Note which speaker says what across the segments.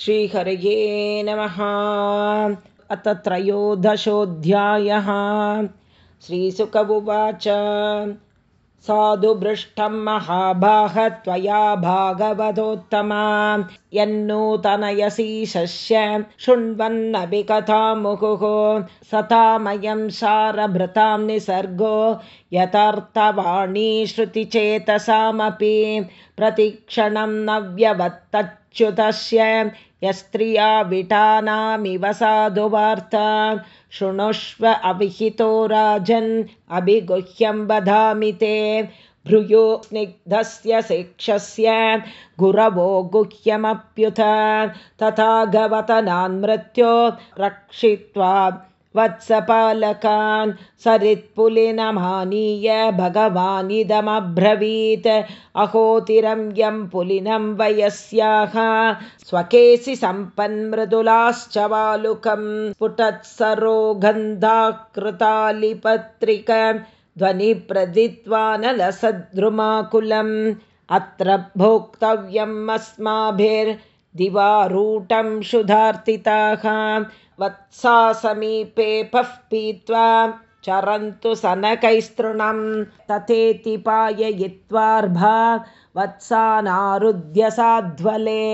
Speaker 1: श्रीहरये नमः। अथ त्रयोदशोऽध्यायः। श्रीसुक उवाच साधुभृष्टं महाभाग त्वया भागवतोत्तमा। यन्नूतनयसीशस्य शृण्वन्नभिकथामुहुः सतामयं सारभृतां निसर्गो यथार्थवाणी श्रुतिचेतसामपि। प्रतिक्षणं नव्यवत्तच्युतस्य यस्त्रिया विटानामिव साधुवार्ता शृणुष्व अविहितो राजन् अभिगुह्यं वदामि ते। भ्रूयो स्निग्धस्य शिक्षस्य गुरवो गुह्यमप्युत। तथा गवतनान्मृत्यो रक्षित्वा वत्सपालकान् सरित्पुलिनमानीय भगवानिदमब्रवीत्। अहोतिरं यं पुलिनं वयस्याः। स्वकेसि सम्पन्मृदुलाश्च वालुकं स्फुटत्सरो गन्धाकृतालिपत्रिक ध्वनिप्रदित्वानलसद्रुमाकुलम् अत्र भोक्तव्यम् अस्माभिर्दिवारूटं क्षुधार्तिताः वत्सा समीपे पः पीत्वा चरन्तु सनकैस्तृणं तथेति पाययित्वार्भा वत्सानारुध्य साध्वले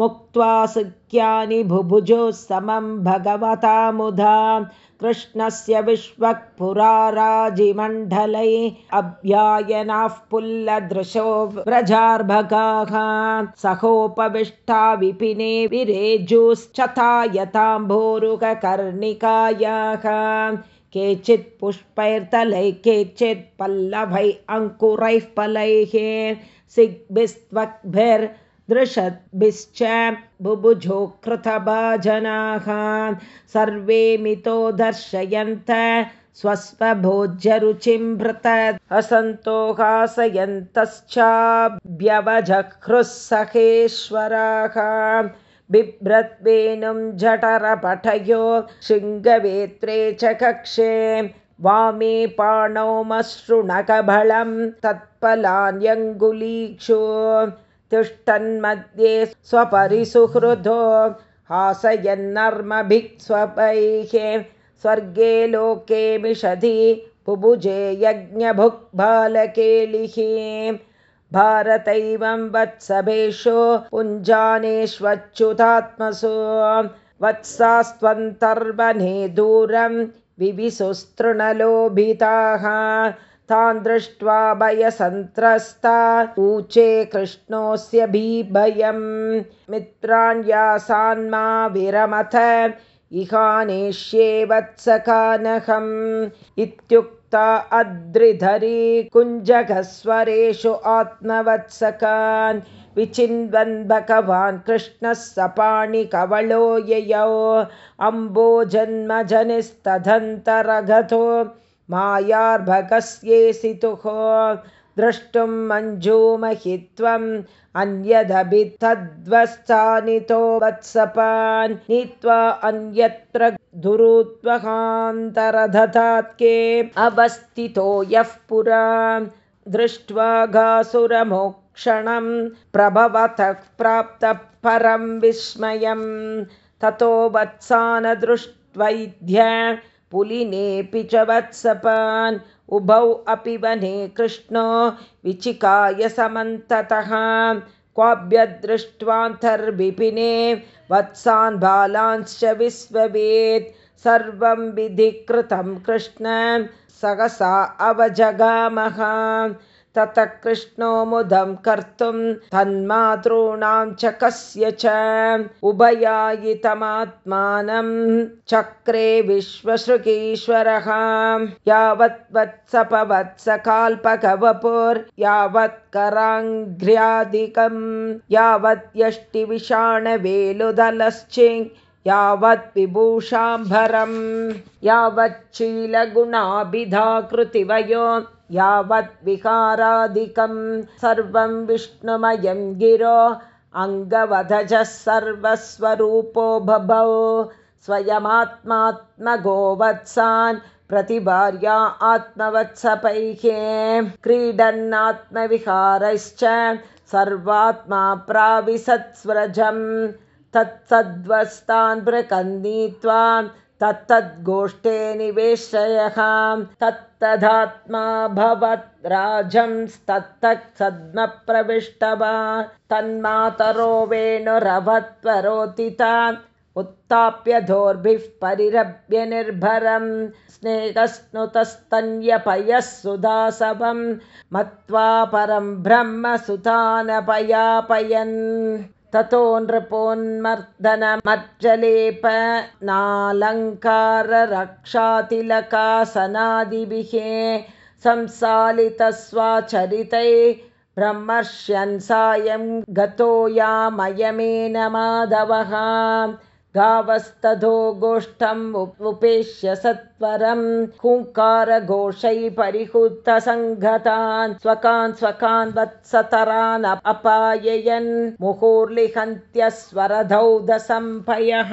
Speaker 1: मुक्त्वा सुख्यानि बुभुजो समं भगवता मुधा। कृष्णस्य विश्वक्पुराराजिमण्डलै अभ्यायनाः पुल्लदृशो व्रजार्भगाः। सहोपविष्टा विपिने विरेजुश्चथा यथाम्भोरुगकर्णिकायाः केचित् पुष्पैर्तलैः केचित् पल्लवै अङ्कुरैः फलैः सिग्भिस्त्वग्भिर् दृशद्भिश्च बुभुजो कृतभाजनाः। सर्वे मितो दर्शयन्त स्वस्वभोज्यरुचिं भृत असन्तोहासयन्तश्चाभ्यवजह्रुः सहेश्वराः बिभ्रद्वेनुं जठरपठयो शृङ्गवेत्रे च कक्षे। वामे पाणौमश्रुणकबलं तत्फलान्यङ्गुलीक्षु तिष्ठन्मध्ये स्वपरिसुहृदो हासयन्नर्मभिक्स्वपैः स्वर्गे लोके मिषधि बुभुजे यज्ञभुक्बालकेलिः भारतैवं वत्सभेषु पुञ्जानेष्वच्युतात्मसु वत्सास्त्वन्तर्वने दूरं विविशुस्तृणलोभिताः तान् दृष्ट्वा भयसन्त्रस्ता ऊचे कृष्णोऽस्य भीभयं। मित्राण्यासान्मा विरमथ। इहानेष्ये वत्सकानहम्। इत्युक्ता अद्रिधरी कुञ्जघस्वरेषु आत्मवत्सकान्। विचिन्वन् भगवान् कृष्णः सपाणिकवलो ययौ। अम्बोजन्मजनिस्तदन्तरगतो मायार्भगस्येसितुः द्रष्टुं मञ्जूमहित्वम् अन्यदभि तद्वस्तानितो वत्सपान् नीत्वा अन्यत्र दुरुत्वहान्तरदधात्के अवस्थितो यः पुरा दृष्ट्वा घासुरमोक्षणं प्रभवतः प्राप्तः परं विस्मयं ततो वत्सानदृष्ट्वैद्य पुलिनेऽपि च वत्सपान्। उभौ अपि वने कृष्णो विचिकाय समन्ततः। क्वाभ्यदृष्ट्वान्तर्विपिने वत्सान् बालांश्च विश्ववेत् सर्वं विधिकृतं कृष्ण। सहसा अवजगामः ततः कृष्णो मुदं कर्तुं तन्मातॄणां च कस्य च उभयायितमात्मानं चक्रे विश्वशृगीश्वरः यावत् कराङ्घ्र्यादिकं यावत् यष्टिविषाणवेलुदलश्चिङ् यावत् विभूषाम्भरं यावच्छीलगुणाभिधाकृतिवयो विहारादिकं सर्वं विष्णुमयं गिरो अङ्गवधजः सर्वस्वरूपो बभौ। स्वयमात्मात्मगोवत्सान् प्रतिभार्या आत्मवत्सपैः क्रीडन्नात्मविहारश्च सर्वात्मा प्राविशत्स्व्रजम् तत्सद्वस्तान् प्रकन्दीत्वा तत्तद्गोष्ठे निवेशयः तत्तदात्मा भवत् राजंस्तत्तत्सद्मप्रविष्टवा तन्मातरो वेणुरवत्वरोतिता उत्थाप्य दोर्भिः परिरभ्य निर्भरं स्नेहस्नुतस्तन्यपयः सुदासवं मत्वा परं ब्रह्मसुतानपयापयन् ततो नृपोन्मर्दनमज्जलेपनालङ्काररक्षातिलकासनादिभिः संसालितस्वाचरितै ब्रह्मर्ष्यन् सायं गतो यामयमेन माधवः गावस्तधो गोष्ठम् उपेश्य सत्वरं हुङ्कारघोषै परिहृतसङ्गतान् स्वकान् स्वकान् वत्सतरान् अपाययन् मुहुर्लिहन्त्यस्वरधौधसम्पयः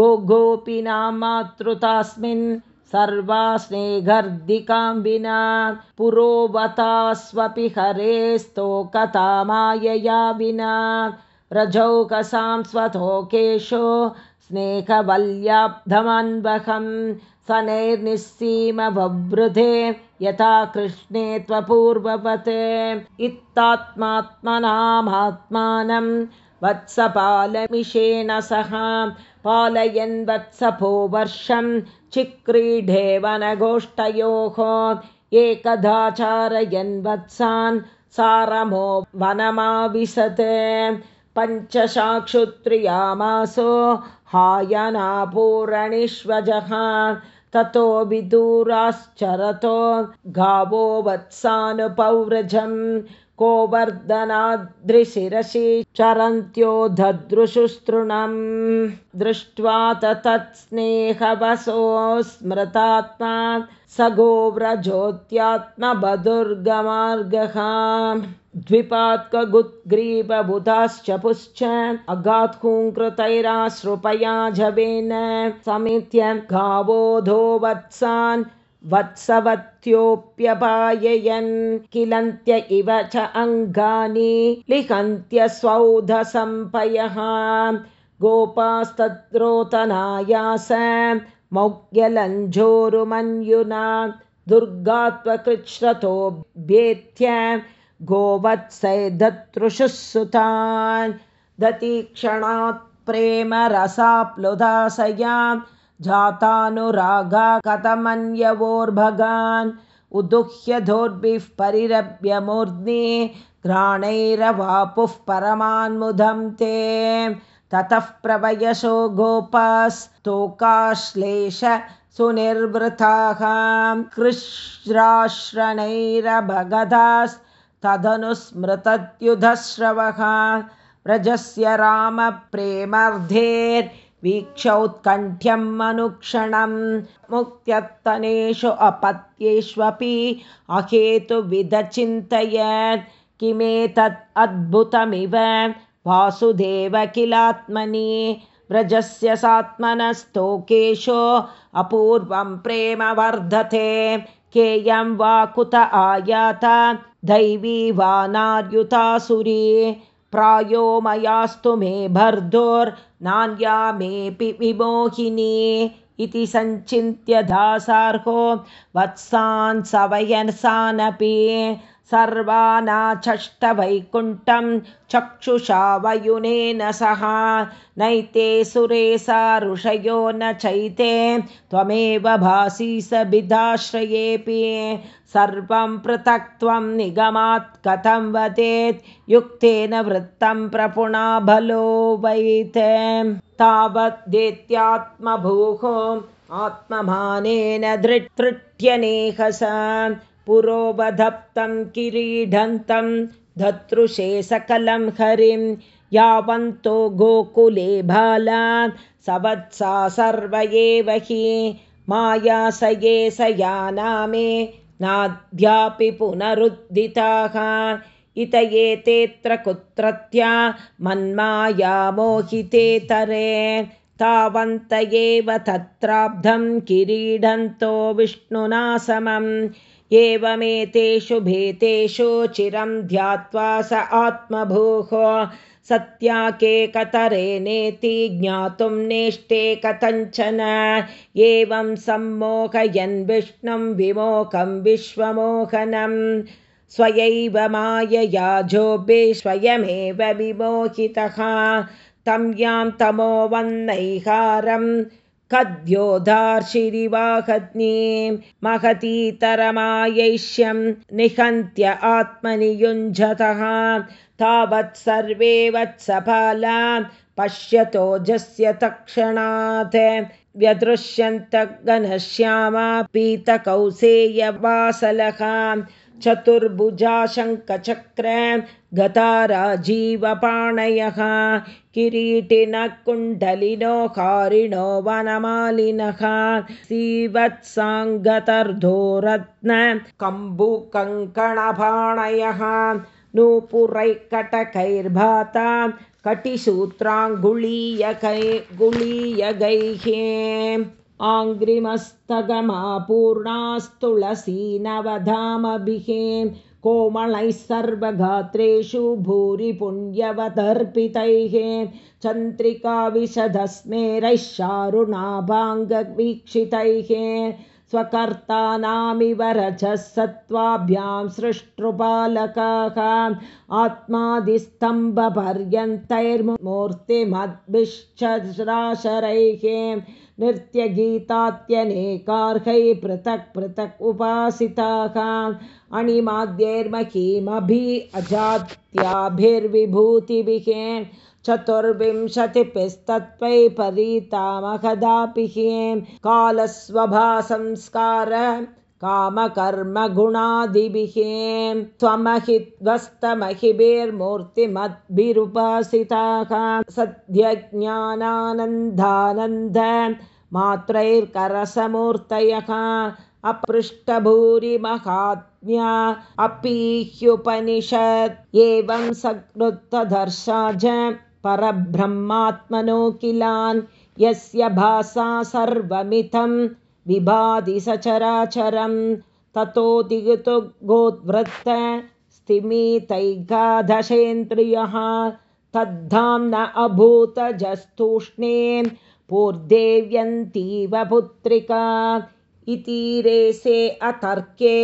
Speaker 1: गो गोपिनां मातृतास्मिन् सर्वा स्नेहर्दिकां विना पुरोवतास्वपि हरेस्तोकता मायया विना रजौकसां स्वतोकेशो स्नेहवल्याब्धमन्वहं सनैर्निःसीमवृधे यथा कृष्णे त्वपूर्ववत् इत्तात्मात्मनामात्मानं वत्सपालमिषेण सह पालयन् वत्सपो वर्षं चिक्रीडे वनगोष्ठयोः एकदाचारयन् वत्सान् सारमो वनमाविशत् पञ्चशाक्षुत्रियामासो हायनापूरणिष्वजः ततो विदूराश्चरतो गावो वत्सानुपौव्रजम् कोवर्धनाद्रिशिरसि चरन्त्यो ददृशुस्तृणम् दृष्ट्वा तत्स्नेहवसो स्मृतात्मा स गोव्रज्योत्यात्मबदुर्गमार्गः द्विपात्कगुद्ग्रीवबुधाश्च पुश्च अगात्कुङ्कृतैराश्रुपया जवेन समित्य गावोधो वत्सान् वत्सवत्योऽप्यपाययन् किलन्त्य इव च अङ्गानि लिखन्त्य स्वौधसम्पयः। गोपास्तद्रोतनायास मौग्यलञ्जोरुमन्युना दुर्गात्वकृच्छ्रतोऽभ्येत्य गोवत्सैदतृषुः सुतान् दतीक्षणात् प्रेमरसाप्लुदासया जातानुरागा कथमन्यवोर्भगान् उदुह्यधोर्भिः परिरभ्य मूर्ध्नि घ्राणैरवापुः परमान्मुदं ते। ततः प्रवयशो गोपास्तोकाश्लेष सुनिर्वृताः कृश्राश्रणैरभगधास्तदनुस्मृतत्युधश्रवः व्रजस्य रामप्रेमर्धेर् वीक्षौत्कण्ठ्यम् अनुक्षणं मुक्त्यत्तनेषु अपत्येष्वपि अहेतुविदचिन्तयत् किमेतत् अद्भुतमिव वासुदेव किलात्मनि व्रजस्य सात्मनस्तोकेशो अपूर्वं प्रेम वर्धते केयं वा कुत आयाता दैवी वा नार्युतासुरी प्रायो मयास्तु मे भर्दोर्नान्या मेऽपि विमोहिनी इति सञ्चिन्त्य दासार्हो वत्सान् सवयसानपि सर्वानाचष्टवैकुण्ठं चक्षुषा वयुनेन सह। नैते सुरे सा ऋषयो न चैते त्वमेव भासी सभिधाश्रयेऽपि सर्वं पृथक्त्वं निगमात् कथं वदेत् युक्तेन वृत्तं प्रपुणा बलो वैत्। तावद्देत्यात्मभूः आत्ममानेन धृतृट्यनेहस पुरोवधप्तं किरीढन्तं धतृषे सकलं हरिं। यावन्तो गोकुले बाला सवत्सा सर्व एव हि। माया स ये स यानामे नाद्यापि पुनरुद्धिताः। इत एतेऽत्र कुत्रत्या मन्माया मोहितेतरे तावन्त एव तत्राब्धं किरीडन्तो विष्णुना समम् एवमेतेषु भेतेषु चिरं ध्यात्वा स आत्मभूः सत्याके कतरे नेति ज्ञातुं नेष्टे कथञ्चन। एवं सम्मोहयन् विष्णुं विमोकं विश्वमोहनं। स्वयैव मायया जोभे स्वयमेव विमोहितः। तं यां तमो वह्नैहारम् कद्योधार्शिरिवाहग्नीं महतीतरमायैष्यं निहन्त्य आत्मनि युञ्जतः तावत् सर्वे वत्सफला पश्यतोजस्य तक्षणात् व्यदृश्यन्तगणश्यामा पीतकौसेयवासलः। चतुर्भुजा शङ्खचक्र गता राजीवपाणयः किरीटिनः कुण्डलिनो कारिणो वनमालिनः सीवत्साङ्गतर्धोरत्न कम्बुकङ्कणपाणयः नूपुरैकटकैर्भाता कटिसूत्राङ्गुलीयकै गुलीयगैः आङ्घ्रिमस्तगमापूर्णास्तुलसीनवधामभिः कोमलैः सर्वगात्रेषु भूरि पुण्यवदर्पितैः चन्द्रिकाविशदस्मेरैः शारुणाभाङ्गवीक्षितैः स्वकर्तानामिव रजः सत्त्वाभ्यां सृष्टृपालकाः आत्मादिस्तम्भपर्यन्तैर्मूर्तिमद्भिश्चराशरैः नृत्यगीतात्यनेकार्है पृथक् पृथक् उपासिताः अणिमाद्यैर्महीमभि अजात्याभिर्विभूतिभिः चतुर्विंशतिभिस्तत्त्वै परीतामहदापिः कालस्वभासंस्कार कामकर्मगुणादिभिः त्वमहिद्वस्तमहिभिर्मूर्तिमद्भिरुपासिताः सद्यज्ञानानन्दानन्द मात्रैर्करसमूर्तयः अपृष्टभूरिमहात्म्या अपीह्युपनिषत् एवं सकृत्तदर्शा च परब्रह्मात्मनो किलान् यस्य भासा सर्वमितं विभाति सचराचरं ततो दिगतु गोद्वृत्त स्तिमितैकादशेन्द्रियः तद्धां न पुत्रिका इति रेसे अतर्के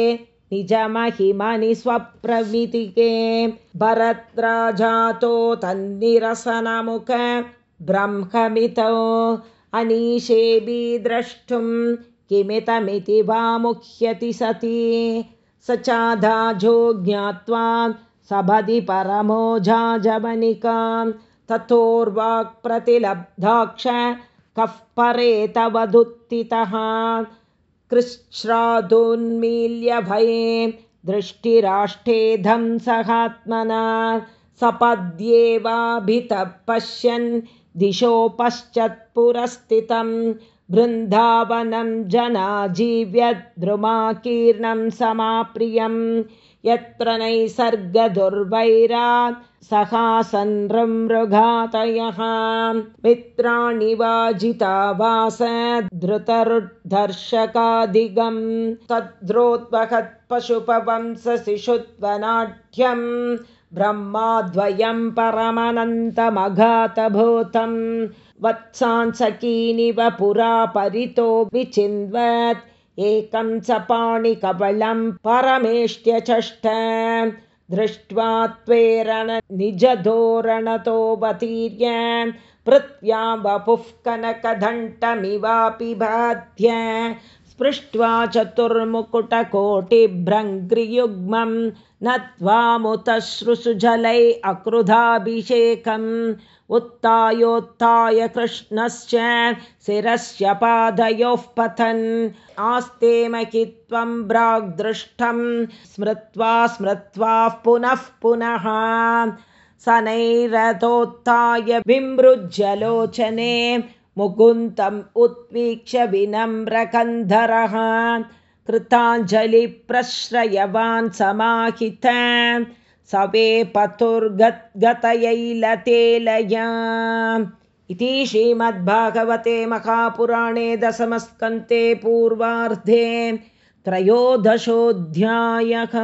Speaker 1: निजमहिमनि स्वप्रमितिके भरद्राजातो अनीशेऽपि द्रष्टुं किमितमिति वा मुह्यति सति। स चाधाजो ज्ञात्वा सभदि परमो जाजवनिकां ततोर्वाक्प्रतिलब्धाक्ष कः परे तवदुत्थितः कृच्छ्रादोन्मील्यभये दृष्टिराष्टेधं सहात्मना सपद्येवाभितः पश्यन् दिशो पश्चत्पुरस्थितं बृन्दावनं जनाजीव्यद्रुमाकीर्णं समाप्रियं यत्र नैसर्गदुर्वैरात् सहासन् मृगातयः। मित्राणि वाजिता वासधृतरुद्धर्शकादिगं तद्रोद्वहत्पशुपवंसशिशुत्वनाट्यं ब्रह्माद्वयं परमनन्तमघातभूतं। वत्सांसकीनिव पुरा परितो विचिन्वत् एकं च परमेष्ट्यचष्ट। दृष्ट्वा त्वेरण निजधोरणतोऽवतीर्य। पृथ्व्यां वपुः कनकदण्टमिवापि बाध्य स्पृष्ट्वा चतुर्मुकुटकोटिभ्रङ्घ्रियुग्मं नत्वामुतश्रुसुजलै अक्रुधाभिषेकम् उत्थायोत्थाय कृष्णश्च शिरस्य पादयोः पतन् आस्ते महित्वं प्राग्दृष्टं स्मृत्वा स्मृत्वा पुनः पुनः सनैरथोत्थाय विमृज्यलोचने मुकुन्तम् उत्वीक्ष्य विनम्रकन्धरः कृताञ्जलिप्रश्रयवान् समाहित सवे पतुर्गतयैलतेलया इति श्रीमद्भागवते महापुराणे दशमस्कन्ते पूर्वार्धे त्रयोदशोऽध्यायः।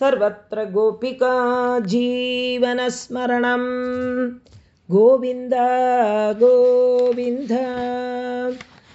Speaker 1: सर्वत्र गोपिका जीवनस्मरणं गोविन्द गोविन्द